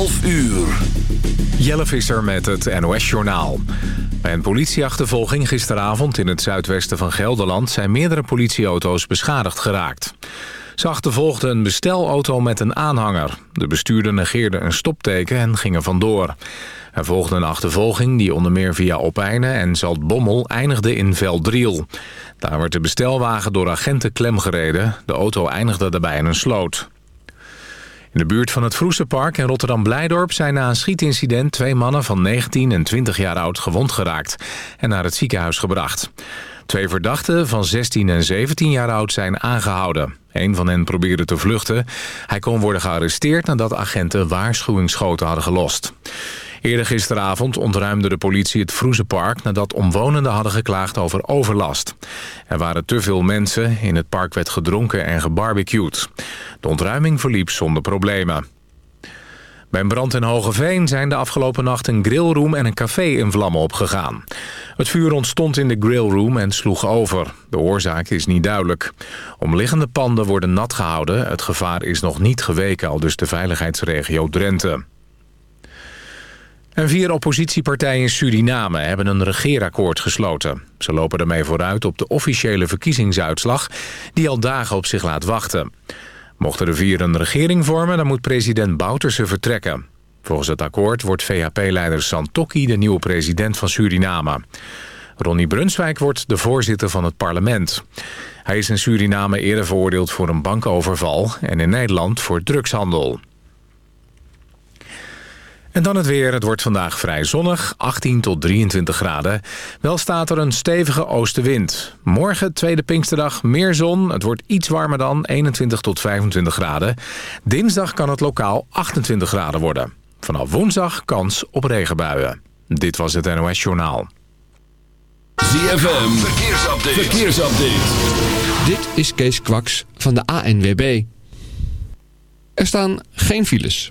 12 uur. Jelle Visser met het NOS-journaal. Bij een politieachtervolging gisteravond in het zuidwesten van Gelderland... zijn meerdere politieauto's beschadigd geraakt. Ze achtervolgden een bestelauto met een aanhanger. De bestuurder negeerde een stopteken en ging er vandoor. Er volgde een achtervolging die onder meer via Opijnen en Zaltbommel eindigde in Veldriel. Daar werd de bestelwagen door agenten klemgereden. De auto eindigde daarbij in een sloot. In de buurt van het Vroesenpark in Rotterdam-Blijdorp... zijn na een schietincident twee mannen van 19 en 20 jaar oud gewond geraakt... en naar het ziekenhuis gebracht. Twee verdachten van 16 en 17 jaar oud zijn aangehouden. Een van hen probeerde te vluchten. Hij kon worden gearresteerd nadat agenten waarschuwingsschoten hadden gelost. Eerder gisteravond ontruimde de politie het Vroezenpark... nadat omwonenden hadden geklaagd over overlast. Er waren te veel mensen, in het park werd gedronken en gebarbecued. De ontruiming verliep zonder problemen. Bij een brand in Hogeveen zijn de afgelopen nacht een grillroom en een café in vlammen opgegaan. Het vuur ontstond in de grillroom en sloeg over. De oorzaak is niet duidelijk. Omliggende panden worden nat gehouden. Het gevaar is nog niet geweken, al dus de veiligheidsregio Drenthe. En vier oppositiepartijen in Suriname hebben een regeerakkoord gesloten. Ze lopen ermee vooruit op de officiële verkiezingsuitslag... die al dagen op zich laat wachten. Mochten de vier een regering vormen, dan moet president Bouterse vertrekken. Volgens het akkoord wordt VHP-leider Santokki de nieuwe president van Suriname. Ronnie Brunswijk wordt de voorzitter van het parlement. Hij is in Suriname eerder veroordeeld voor een bankoverval... en in Nederland voor drugshandel. En dan het weer. Het wordt vandaag vrij zonnig, 18 tot 23 graden. Wel staat er een stevige oostenwind. Morgen, tweede Pinksterdag, meer zon. Het wordt iets warmer dan, 21 tot 25 graden. Dinsdag kan het lokaal 28 graden worden. Vanaf woensdag kans op regenbuien. Dit was het NOS Journaal. ZFM, verkeersupdate. verkeersupdate. Dit is Kees Kwaks van de ANWB. Er staan geen files.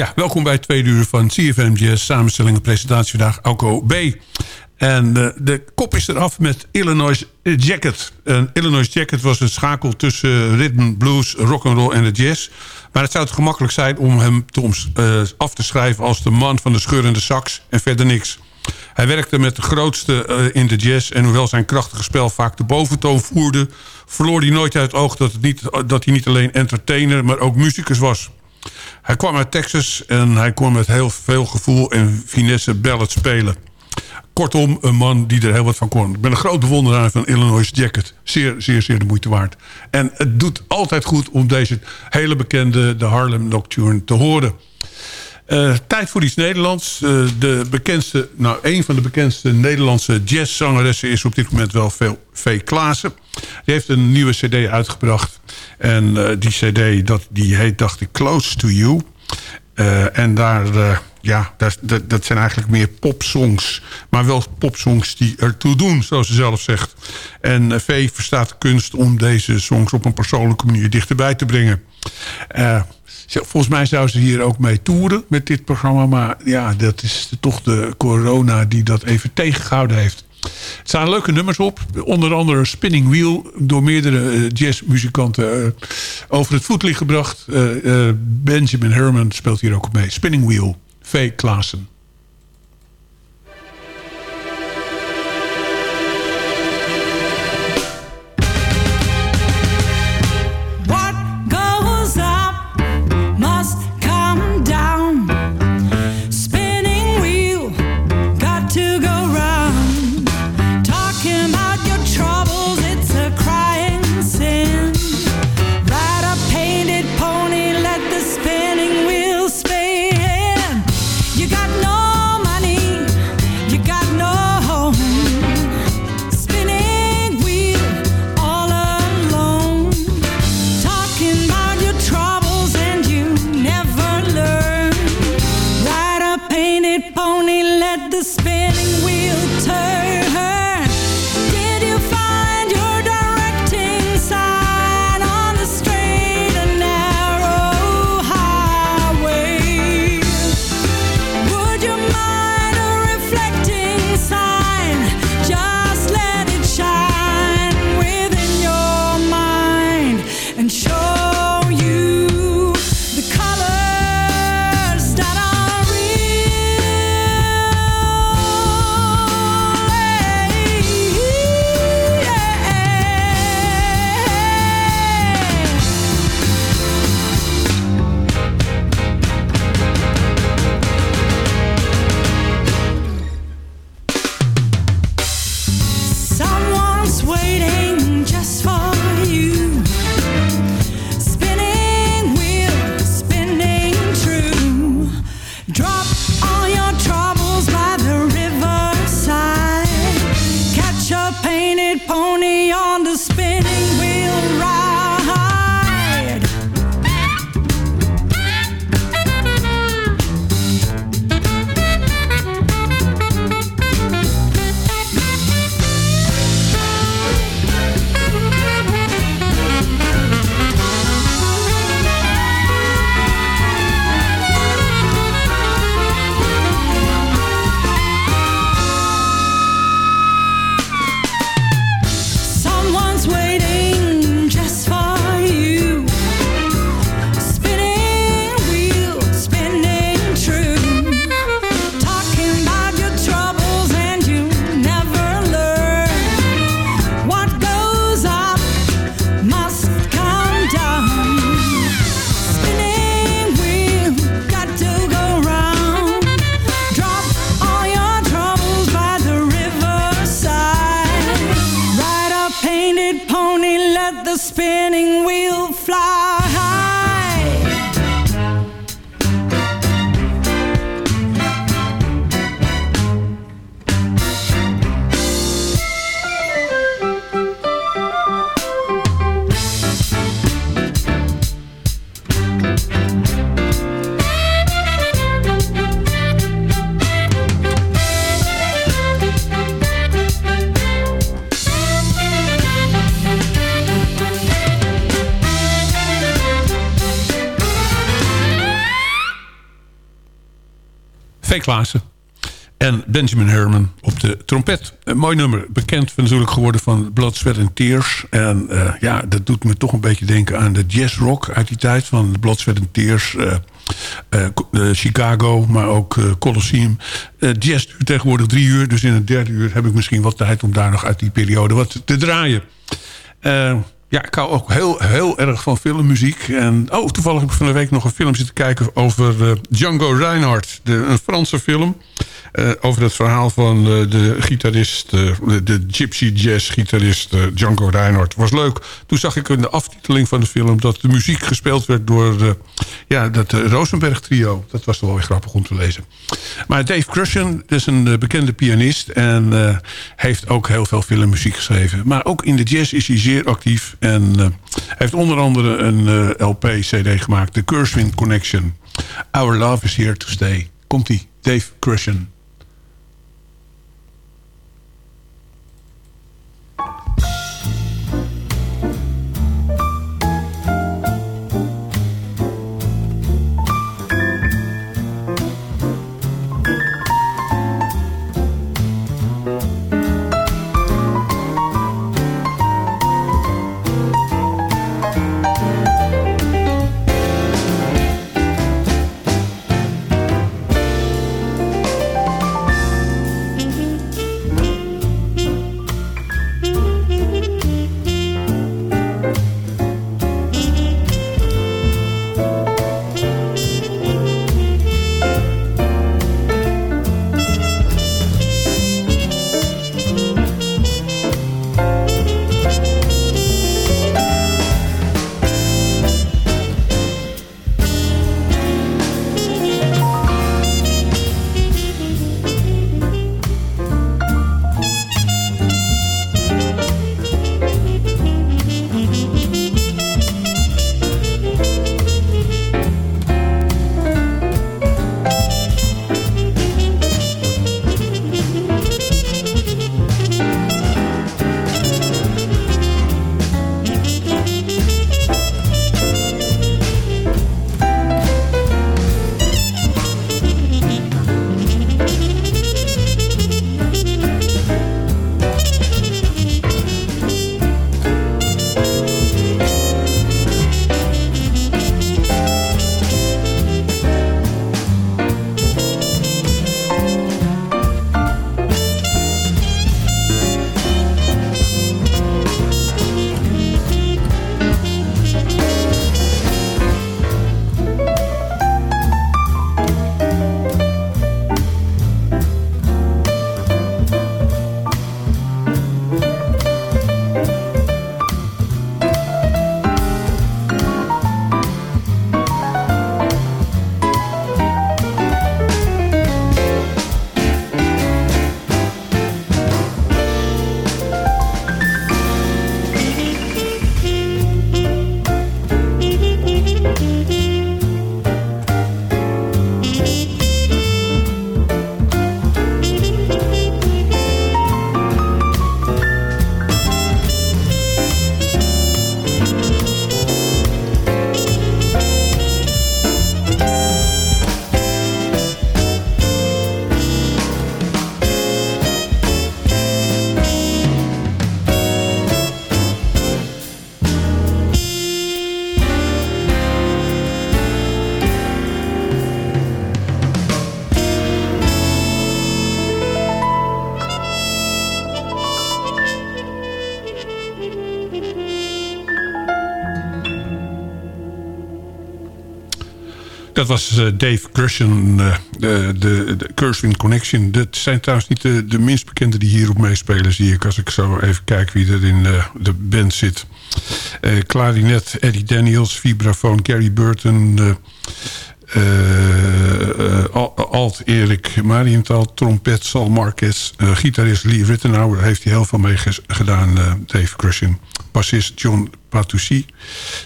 Ja, welkom bij het tweede uur van CFM Jazz. Samenstelling en presentatie vandaag, Alco B. En de, de kop is eraf met Illinois Jacket. En Illinois Jacket was een schakel tussen rhythm, blues, rock'n'roll en de jazz. Maar het zou te gemakkelijk zijn om hem eh, af te schrijven... als de man van de scheurende sax en verder niks. Hij werkte met de grootste eh, in de jazz... en hoewel zijn krachtige spel vaak de boventoon voerde... verloor hij nooit uit het oog dat, niet, dat hij niet alleen entertainer... maar ook muzikus was. Hij kwam uit Texas en hij kon met heel veel gevoel en finesse ballads spelen. Kortom, een man die er heel wat van kon. Ik ben een groot bewonderaar van Illinois Jacket. Zeer, zeer, zeer de moeite waard. En het doet altijd goed om deze hele bekende... de Harlem Nocturne te horen. Eh, tijd voor iets Nederlands. Eh, de bekendste, nou, een van de bekendste Nederlandse jazzzangeressen... is op dit moment wel V. Klaassen. Die heeft een nieuwe cd uitgebracht. En eh, die cd, dat, die heet, dacht ik, Close to You. En daar, ja, dat, dat, zijn eigenlijk meer popsongs. Maar wel popsongs die ertoe doen, zoals ze zelf zegt. En V verstaat de kunst om deze songs op een persoonlijke manier dichterbij te brengen. Eh, volgens mij zou ze hier ook mee toeren met dit programma. Maar ja, dat is toch de corona die dat even tegengehouden heeft. Er staan leuke nummers op. Onder andere Spinning Wheel. Door meerdere eh, jazzmuzikanten eh, over het voetlicht gebracht. Eh, Benjamin Herman speelt hier ook mee. Spinning Wheel. V. Klaassen. En Benjamin Herman op de trompet. Een mooi nummer. Bekend natuurlijk geworden van Blood, Sweat Tears. En eh, ja, dat doet me toch een beetje denken aan de jazzrock uit die tijd. Van Blood, Sweat and Tears. eh, eh, Chicago, maar ook Colosseum. Jazz duurt tegenwoordig drie uur. Dus in het derde uur heb ik misschien wat tijd om daar nog uit die periode wat te draaien. Ja, ik hou ook heel, heel erg van filmmuziek. En oh, toevallig heb ik van de week nog een film zitten kijken over eh, Django Reinhardt. De, een Franse film. Eh, over het verhaal van eh, de gitarist, eh, de, gypsy jazz gitarist Django Reinhardt. Was leuk. Toen zag ik in de aftiteling van de film dat de muziek gespeeld werd door ja, dat Rosenberg trio. Dat was toch wel weer grappig om te lezen. Maar Dave Crushen is een bekende pianist en heeft ook heel veel filmmuziek geschreven. Maar ook in de jazz is hij zeer actief en heeft onder andere een LP-CD gemaakt, The Curswind Connection. Our Love is Here to Stay. Komt-ie, Dave Crushen. Dat was eh, Dave Crushen, eh, de, de, de Connection. Dat zijn trouwens niet de, de minst bekende die hierop meespelen, zie ik. Als ik zo even kijk wie er in eh, de band zit. Eh clarinet Eddie Daniels, vibrafoon Gary Burton... eh, eh, Al- Alt Erik Marienthal, trompet Sal Marquez, eh, gitarist Lee Rittenauer, daar heeft hij heel veel mee gedaan, Dave Crushen. Bassist John Patoussi,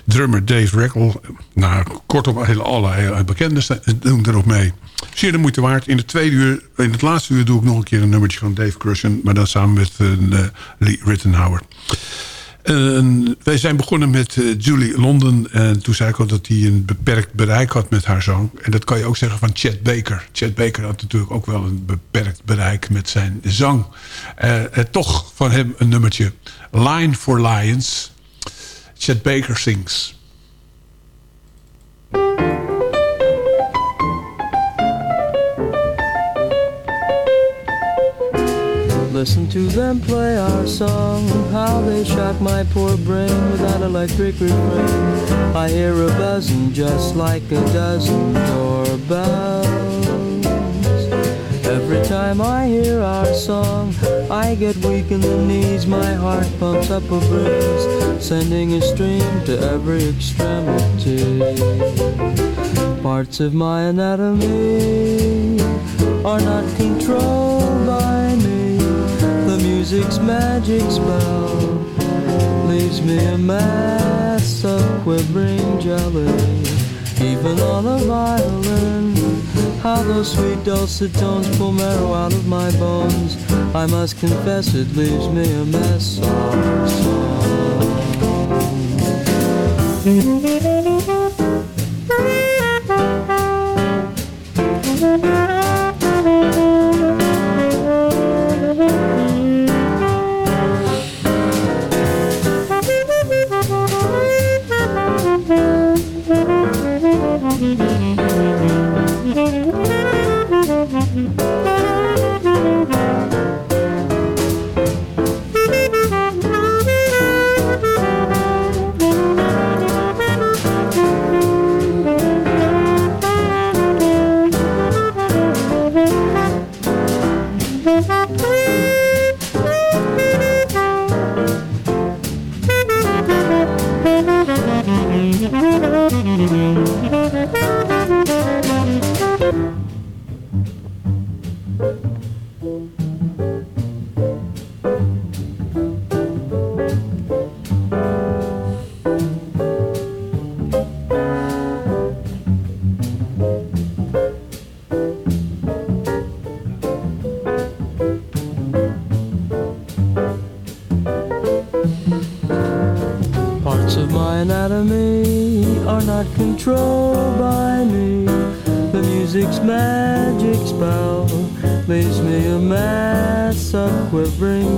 drummer Dave Reckel. Nou, kortom, hele, alle hele bekenden doen erop mee. Zeer de moeite waard. In, de tweede uur, in het laatste uur doe ik nog een keer een nummertje van Dave Crushen, maar dan samen met Lee Rittenauer. Wij zijn begonnen met eh, Julie London. En toen zei ik al dat hij een beperkt bereik had met haar zang. En dat kan je ook zeggen van Chet Baker. Chet Baker had natuurlijk ook wel een beperkt bereik met zijn zang. Eh, eh, toch van hem een nummertje. Line for Lions. Chet Baker sings. Listen to them play our song, how they shock my poor brain with that electric refrain. I hear a buzzing just like a dozen doorbells. Every time I hear our song, I get weak in the knees, my heart pumps up a breeze, sending a stream to every extremity. Parts of my anatomy are not controlled music's magic spell leaves me a mass of quivering jelly. Even on a violin, how those sweet dulcet tones pull marrow out of my bones. I must confess it leaves me a mess of song.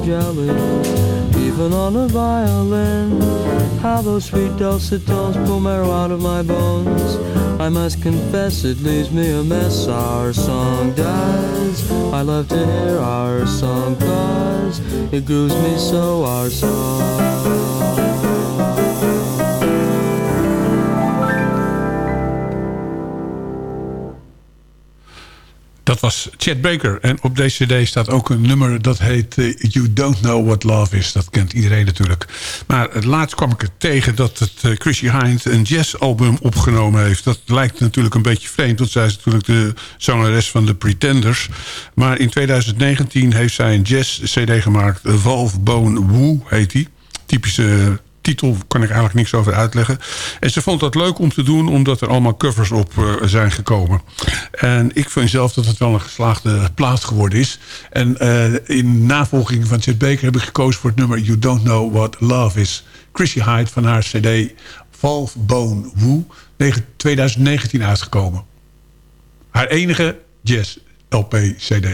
Jelly. Even on a violin, how those sweet dulcet tones pull marrow out of my bones. I must confess it leaves me a mess. Our song does. I love to hear our song cause it grooves me so. Our song. Dat was Chet Baker. En op deze cd staat ook een nummer dat heet eh, You Don't Know What Love Is. Dat kent iedereen natuurlijk. Maar het laatst kwam ik er tegen dat het uh, Chrissy Hind een jazzalbum opgenomen heeft. Dat lijkt natuurlijk een beetje vreemd. Want zij is natuurlijk de zangeres van de Pretenders. Maar in 2019 heeft zij een jazz-cd gemaakt. Valve Bone Woo heet die. Typische titel kan ik eigenlijk niks over uitleggen. En ze vond dat leuk om te doen, omdat er allemaal covers op uh, zijn gekomen. En ik vind zelf dat het wel een geslaagde plaat geworden is. En uh, in navolging van Chet Baker heb ik gekozen voor het nummer You Don't Know What Love Is. Chrissy Hyde van haar cd Valve Bone Woo, 2019 uitgekomen. Haar enige jazz LP CD.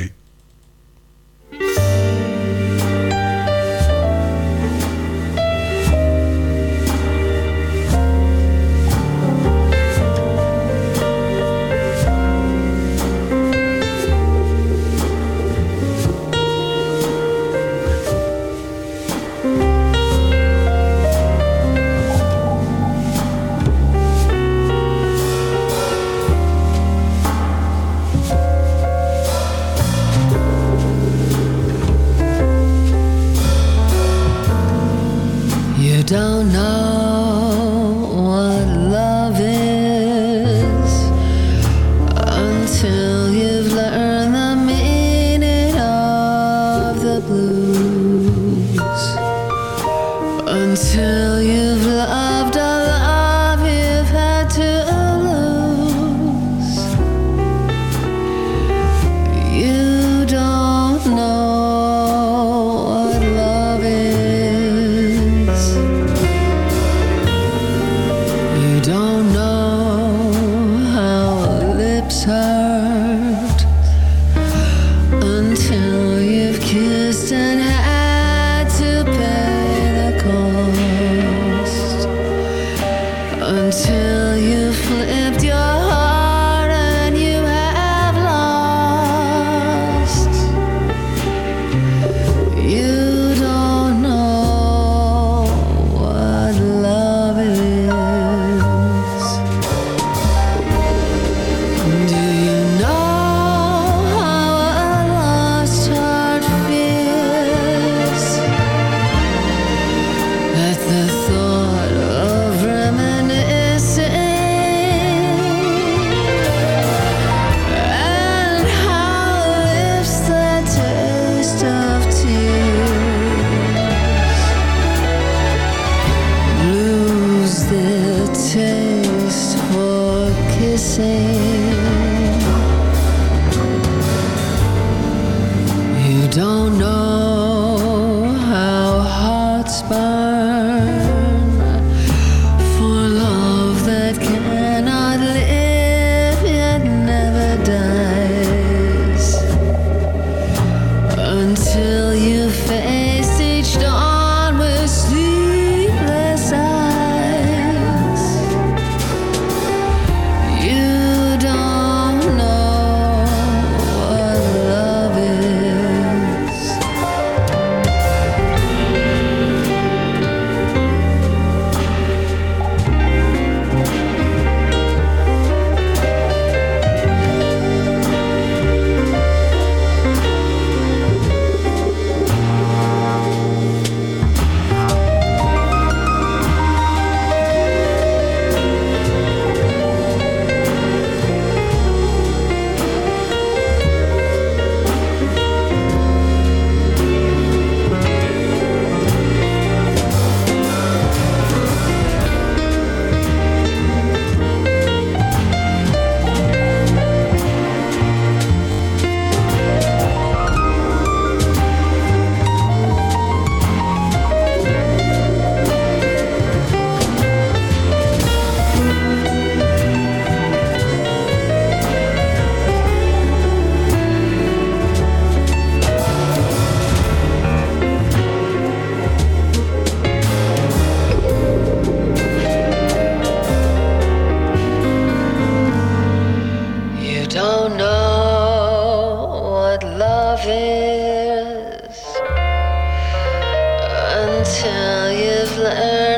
the earth. Uh,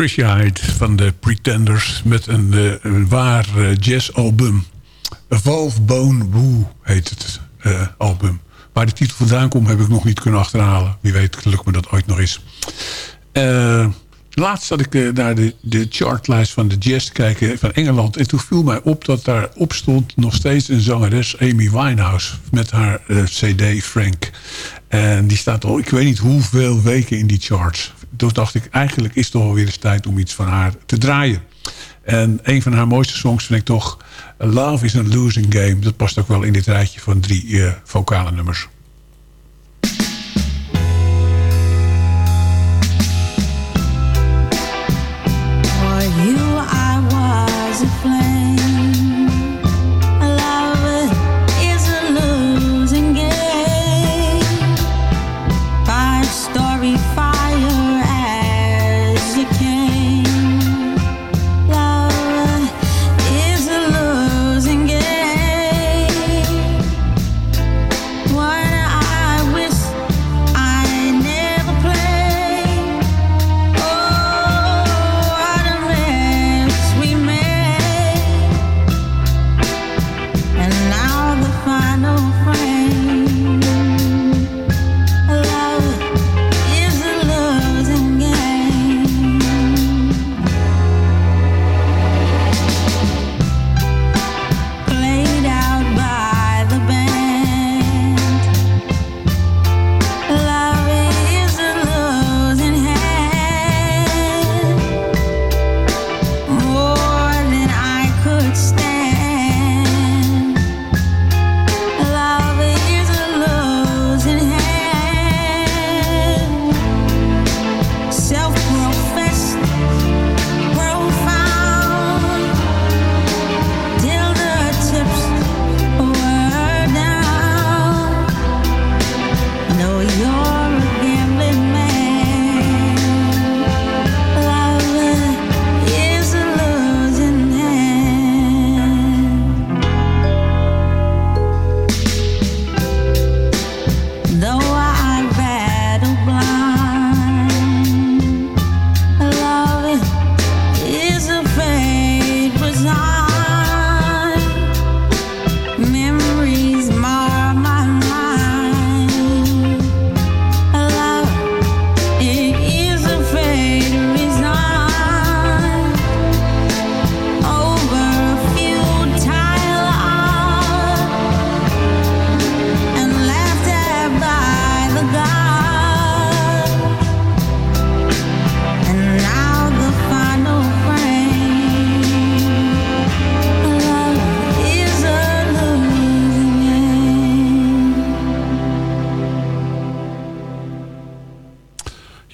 Chrissy van de Pretenders met een, eh, een waar eh, jazzalbum. Valve Bone Woo heet het eh, album. Waar de titel vandaan komt heb ik nog niet kunnen achterhalen. Wie weet lukt me dat ooit nog. Eh, laatst zat ik naar de, de chartlijst van de jazz kijken van Engeland. En toen viel mij op dat daarop stond nog steeds een zangeres Amy Winehouse. Met haar cd Frank. En die staat al, ik weet niet hoeveel weken in die charts. Toen dacht ik, eigenlijk is het toch alweer eens tijd om iets van haar te draaien. En een van haar mooiste songs vind ik toch... Love is a losing game. Dat past ook wel in dit rijtje van drie eh, vocale nummers.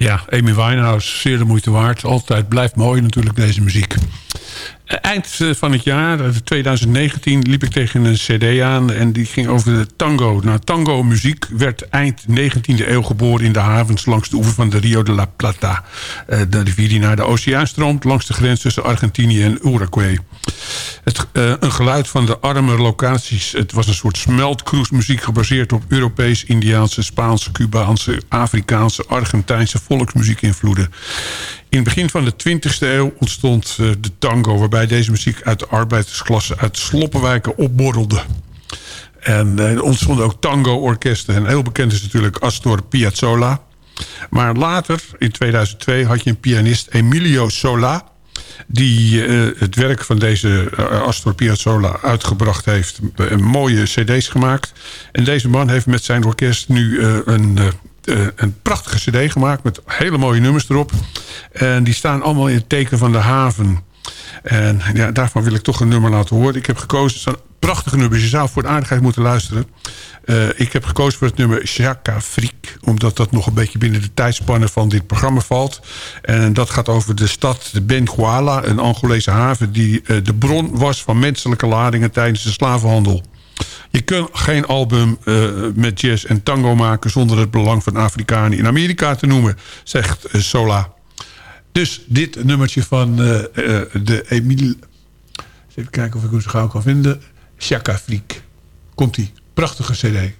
Ja, Amy Winehouse, zeer de moeite waard. Altijd blijft mooi natuurlijk deze muziek. Eh, Eind eh, van het jaar, eh, 2019, liep ik tegen een cd aan... en die ging over de tango. Nou, tango-muziek werd eind 19e eeuw geboren... in de havens langs de oever van de Rio de la Plata. Eh, De rivier die naar de oceaan stroomt... langs de grens tussen Argentinië en Uruguay. Het, eh, een geluid van de arme locaties. Het was een soort smeltkroesmuziek... gebaseerd op Europees, Indiaanse, Spaanse, Cubaanse... Afrikaanse, Argentijnse volksmuziekinvloeden. In het begin van de 20e eeuw ontstond eh, de tango... waarbij deze muziek uit de arbeidersklasse uit Sloppenwijken opborrelde. En eh, er ontstonden ook tango-orkesten. En heel bekend is natuurlijk Astor Piazzolla. Maar later, in 2002, had je een pianist Emilio Sola... die eh, het werk van deze Astor Piazzolla uitgebracht heeft. Mooie cd's gemaakt. En deze man heeft met zijn orkest nu een... eh, een prachtige cd gemaakt met hele mooie nummers erop. En die staan allemaal in het teken van de haven. En ja, daarvan wil ik toch een nummer laten horen. Ik heb gekozen, het zijn prachtige nummers. Je zou voor de aardigheid moeten luisteren. Eh, ik heb gekozen voor het nummer Chaka Friek. Omdat dat nog een beetje binnen de tijdspannen van dit programma valt. En dat gaat over de stad Benguela. Een Angolese haven die eh, de bron was van menselijke ladingen tijdens de slavenhandel. Je kunt geen album eh, met jazz en tango maken... zonder het belang van Afrikanen in Amerika te noemen, zegt eh, Sola. Dus dit nummertje van eh, de Emile... Even kijken of ik hem zo gauw kan vinden. Chaka Friek. Komt-ie. Prachtige cd.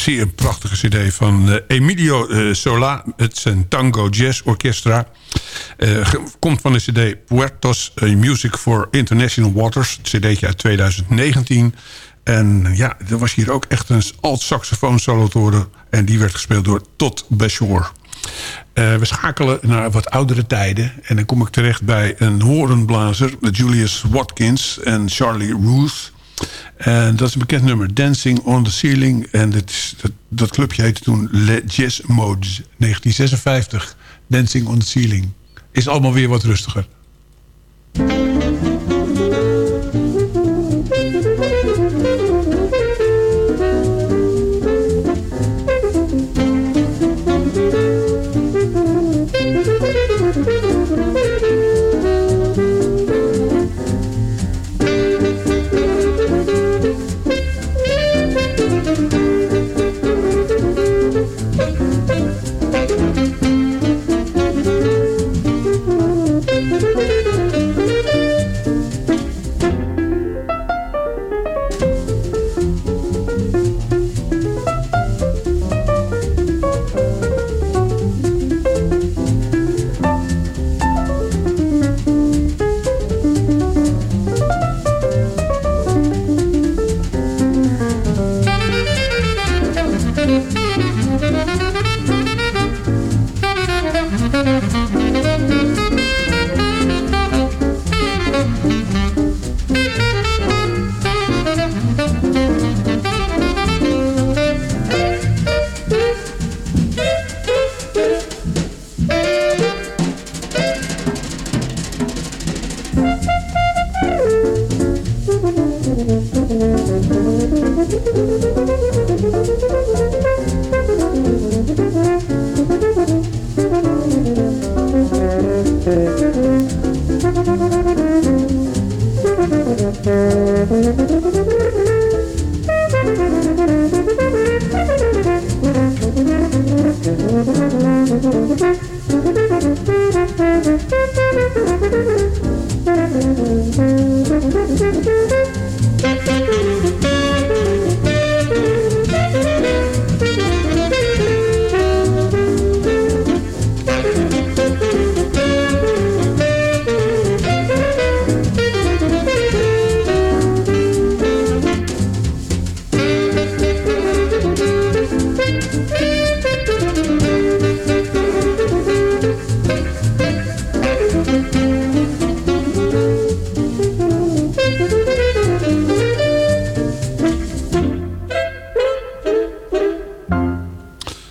Zeer een prachtige cd van eh, Emilio eh, Sola. Het is een tango jazz orchestra. Eh, komt van de cd Puertos Music for International Waters. Het cd'tje uit 2019. En ja, er was hier ook echt een alt-saxofoon solo te horen. En die werd gespeeld door Todd Bashore. We schakelen naar wat oudere tijden. En dan kom ik terecht bij een horenblazer. Julius Watkins en Charlie Ruth. En dat is een bekend nummer. Dancing on the Ceiling. En dat, dat clubje heette toen Le Jazz Modes. 1956. Dancing on the Ceiling. Is allemaal weer wat rustiger.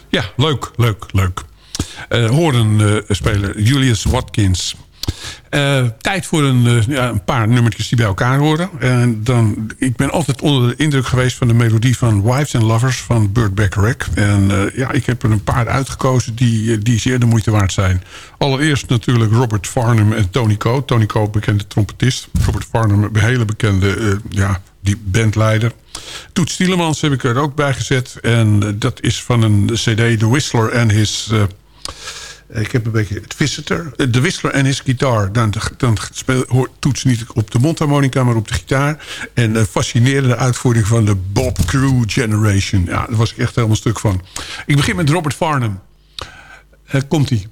Ja, leuk, leuk, leuk. Eh Hoornspeler Julius Watkins. Eh, tijd voor een, eh, ja, een paar nummertjes die bij elkaar horen. En dan, ik ben altijd onder de indruk geweest van de melodie van Wives and Lovers van Burt Bacharach. En eh, ja, ik heb er een paar uitgekozen die, eh, die zeer de moeite waard zijn. Allereerst natuurlijk Robert Farnham en Tony Coe. Tony Coe, bekende trompetist. Robert Farnham, een hele bekende eh, ja, die bandleider. Toets Tielemans heb ik er ook bij gezet. En eh, dat is van een cd, The Whistler and His... eh, ik heb een beetje het Visitor. eh, De Whistler en his gitaar. Dan, dan speel, hoort toets niet op de mondharmonica, maar op de gitaar. En een fascinerende uitvoering van de Bob Crew Generation. Ja, daar was ik echt helemaal stuk van. Ik begin met Robert Farnham. Eh, Komt-ie.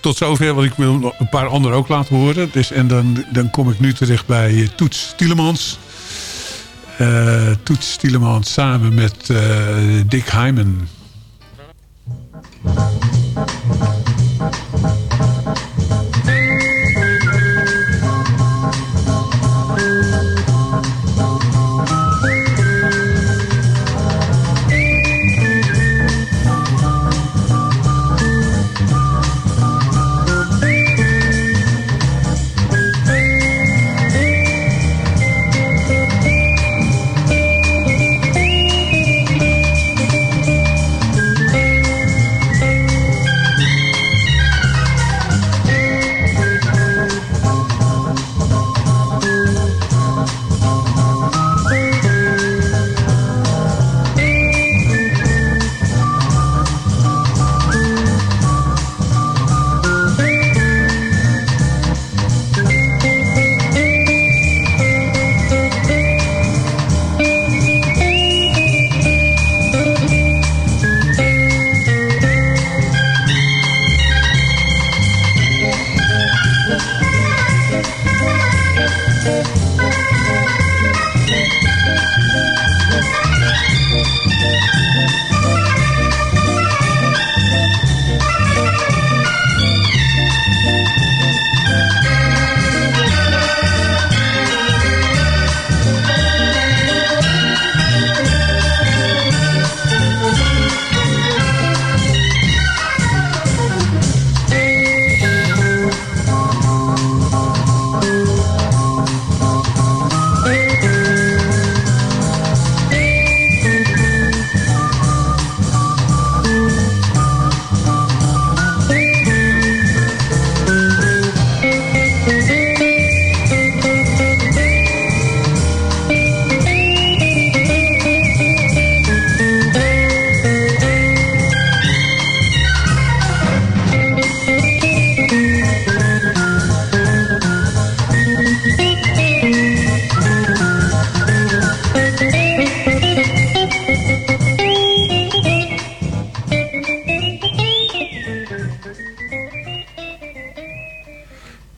Tot zover, want ik wil een paar anderen ook laten horen. Dus, en dan, dan kom ik nu terecht bij eh, Toets Tielemans. Eh, Toets Tielemans samen met eh, Dick Hyman.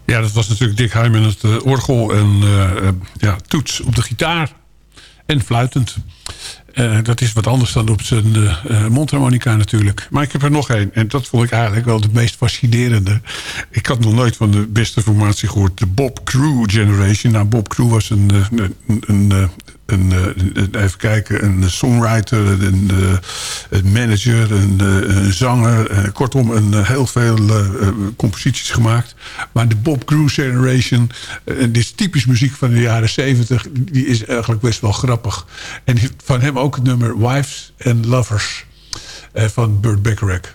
Ja, dat was natuurlijk Dick Hyman het eh, orgel en eh, eh, ja, toets op de gitaar en fluitend. Dat is wat anders dan op zijn eh, mondharmonica natuurlijk. Maar ik heb er nog één. En dat vond ik eigenlijk wel de meest fascinerende. Ik had nog nooit van de beste formatie gehoord. De Bob Crew Generation. Nou, Bob Crew was een, een, een, een- even kijken, een songwriter, een, eh, een manager, een, eh, een zanger. eh, kortom, een, eh, heel veel eh, eh, composities gemaakt. Maar de Bob Crew Generation, eh, dit is typisch muziek van de jaren 70. Die is eigenlijk best wel grappig. En van hem ook het nummer Wives and Lovers eh, van Burt Bacharach.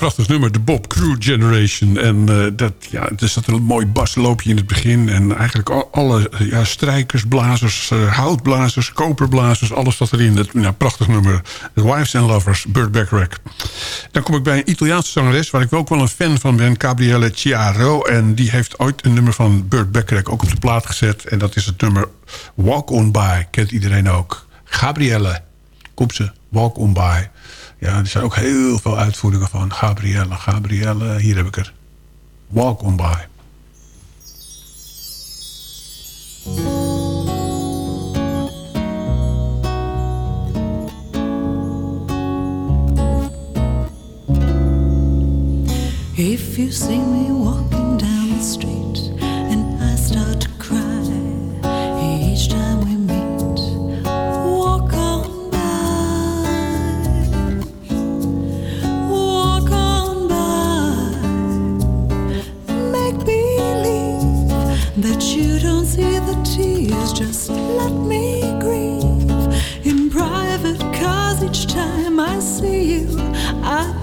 Prachtig nummer. De Bob Crew Generation. En eh, dat, ja, er zat een mooi basloopje in het begin. En eigenlijk al- alle ja, strijkers, blazers, eh, houtblazers, koperblazers. Alles zat erin. Dat, prachtig nummer. The Wives and Lovers, Burt Bacharach. Dan kom ik bij een Italiaanse zangeres... waar ik ook wel een fan van ben, Gabriele Chiaro. En die heeft ooit een nummer van Burt Bacharach ook op de plaat gezet. En dat is het nummer Walk On By. Kent iedereen ook. Gabrielle. Kom ze, Walk On By. Ja, er zijn ook heel veel uitvoeringen van. Gabrielle, Gabrielle, hier heb ik er. Walk On By. If you see me walking tears. Just let me grieve in private, cause each time I see you, I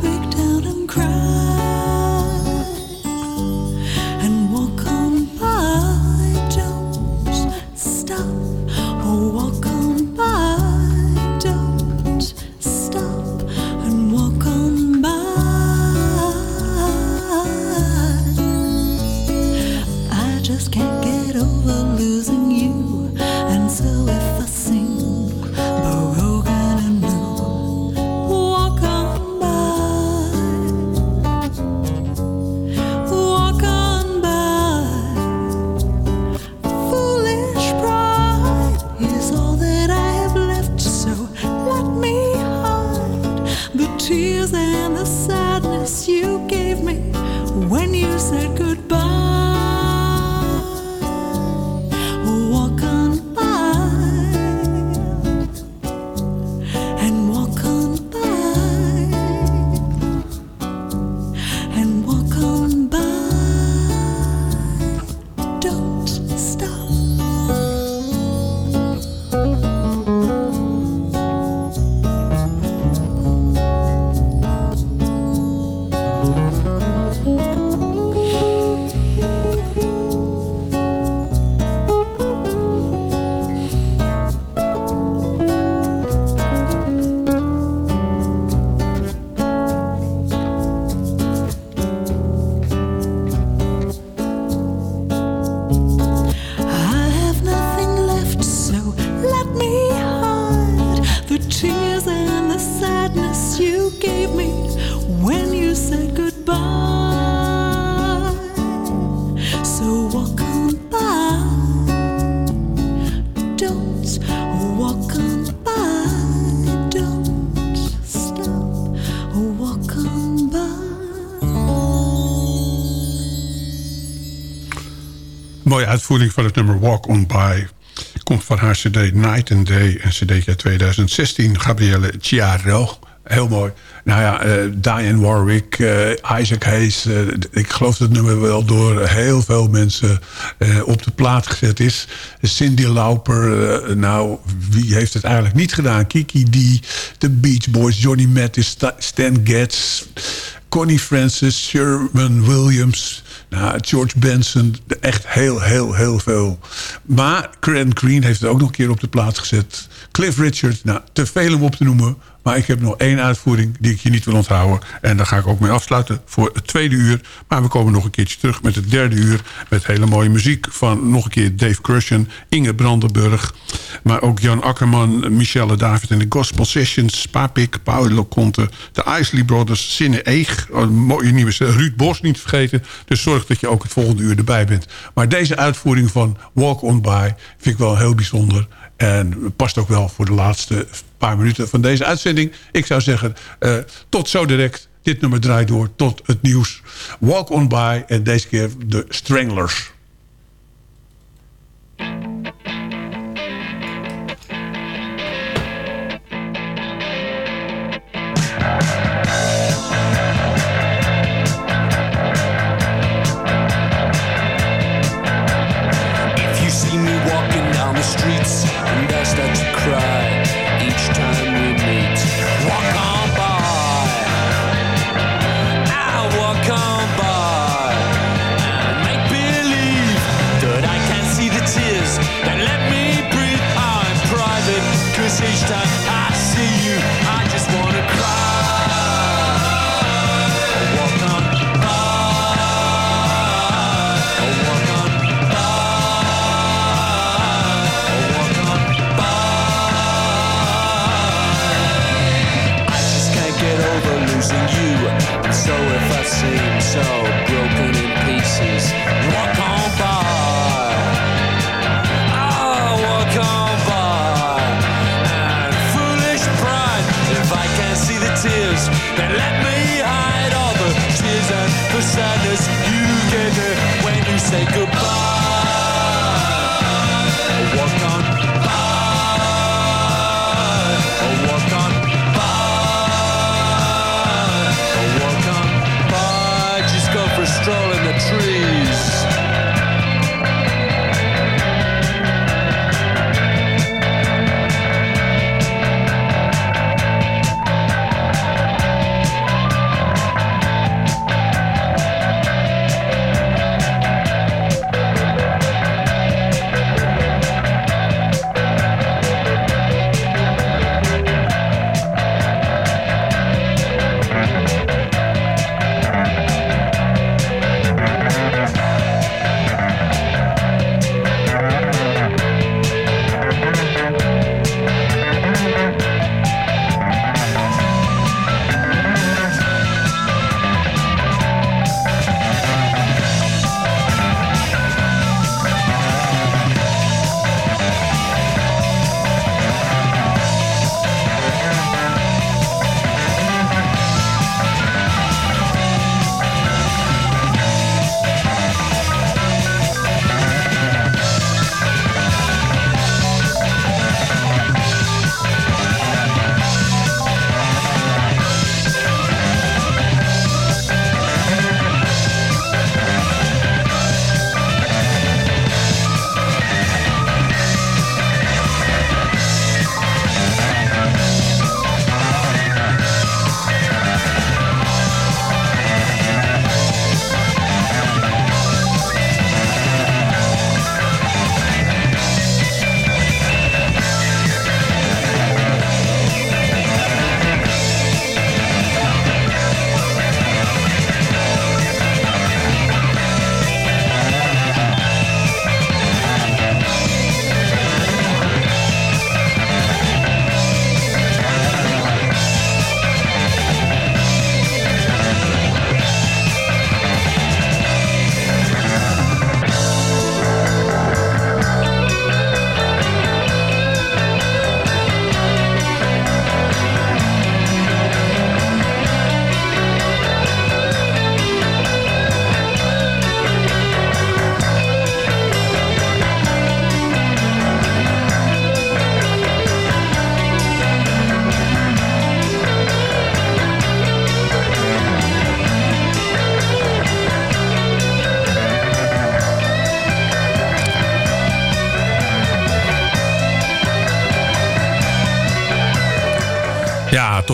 Mooie uitvoering van het nummer Walk On By. Komt van haar cd Night and Day. Een cd uit 2016. Gabrielle Chiaro. Heel mooi. Nou ja, eh, Diane Warwick, eh, Isaac Hayes. eh, ik geloof dat het nummer wel door heel veel mensen op de plaat gezet is. Cindy Lauper. nou, wie heeft het eigenlijk niet gedaan? Kiki D, The Beach Boys, Johnny Mathis, Sta- Stan Getz... Connie Francis, Sherman Williams, nou, George Benson. Echt heel, heel, heel veel. Maar Grant Green heeft het ook nog een keer op de plaats gezet. Cliff Richard, nou, te veel om op te noemen. Maar ik heb nog één uitvoering die ik je niet wil onthouden. En daar ga ik ook mee afsluiten voor het tweede uur. Maar we komen nog een keertje terug met het derde uur. Met hele mooie muziek van nog een keer Dave Crushen, Inge Brandenburg. Maar ook Jan Akkerman, Michelle David en de Gospel Sessions. Papik, Paolo Conte, de Isley Brothers, Sinne Eeg. Een mooie nieuwe. Ruud Bos niet vergeten. Dus zorg dat je ook het volgende uur erbij bent. Maar deze uitvoering van Walk On By vind ik wel heel bijzonder. En past ook wel voor de laatste paar minuten van deze uitzending. Ik zou zeggen, eh, tot zo direct. Dit nummer draait door tot het nieuws. Walk On By en deze keer de Stranglers. So if I seem so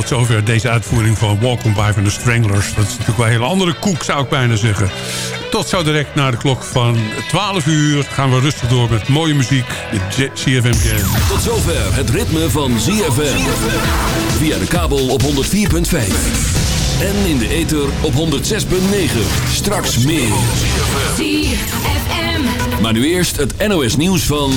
tot zover deze uitvoering van Walk On By van de Stranglers. Dat is natuurlijk wel een hele andere koek, zou ik bijna zeggen. Tot zo direct naar de klok van 12 uur gaan we rustig door met mooie muziek. De CFM Jazz. Tot zover het ritme van ZFM. Via de kabel op 104.5. En in de ether op 106.9. Straks meer. Maar nu eerst het NOS nieuws van...